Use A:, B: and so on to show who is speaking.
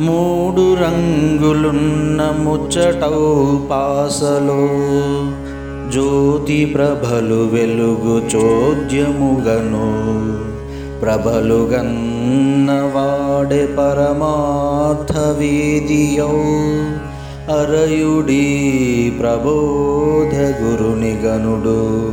A: మూడు రంగులున్న ముచ్చటౌ పాసలో. జ్యోతి ప్రభలు వెలుగు చోద్యముగను. ప్రభలుగన్నవాడే పరమార్థ వేదియౌ అరయుడి ప్రబోధ గురుని గనుడు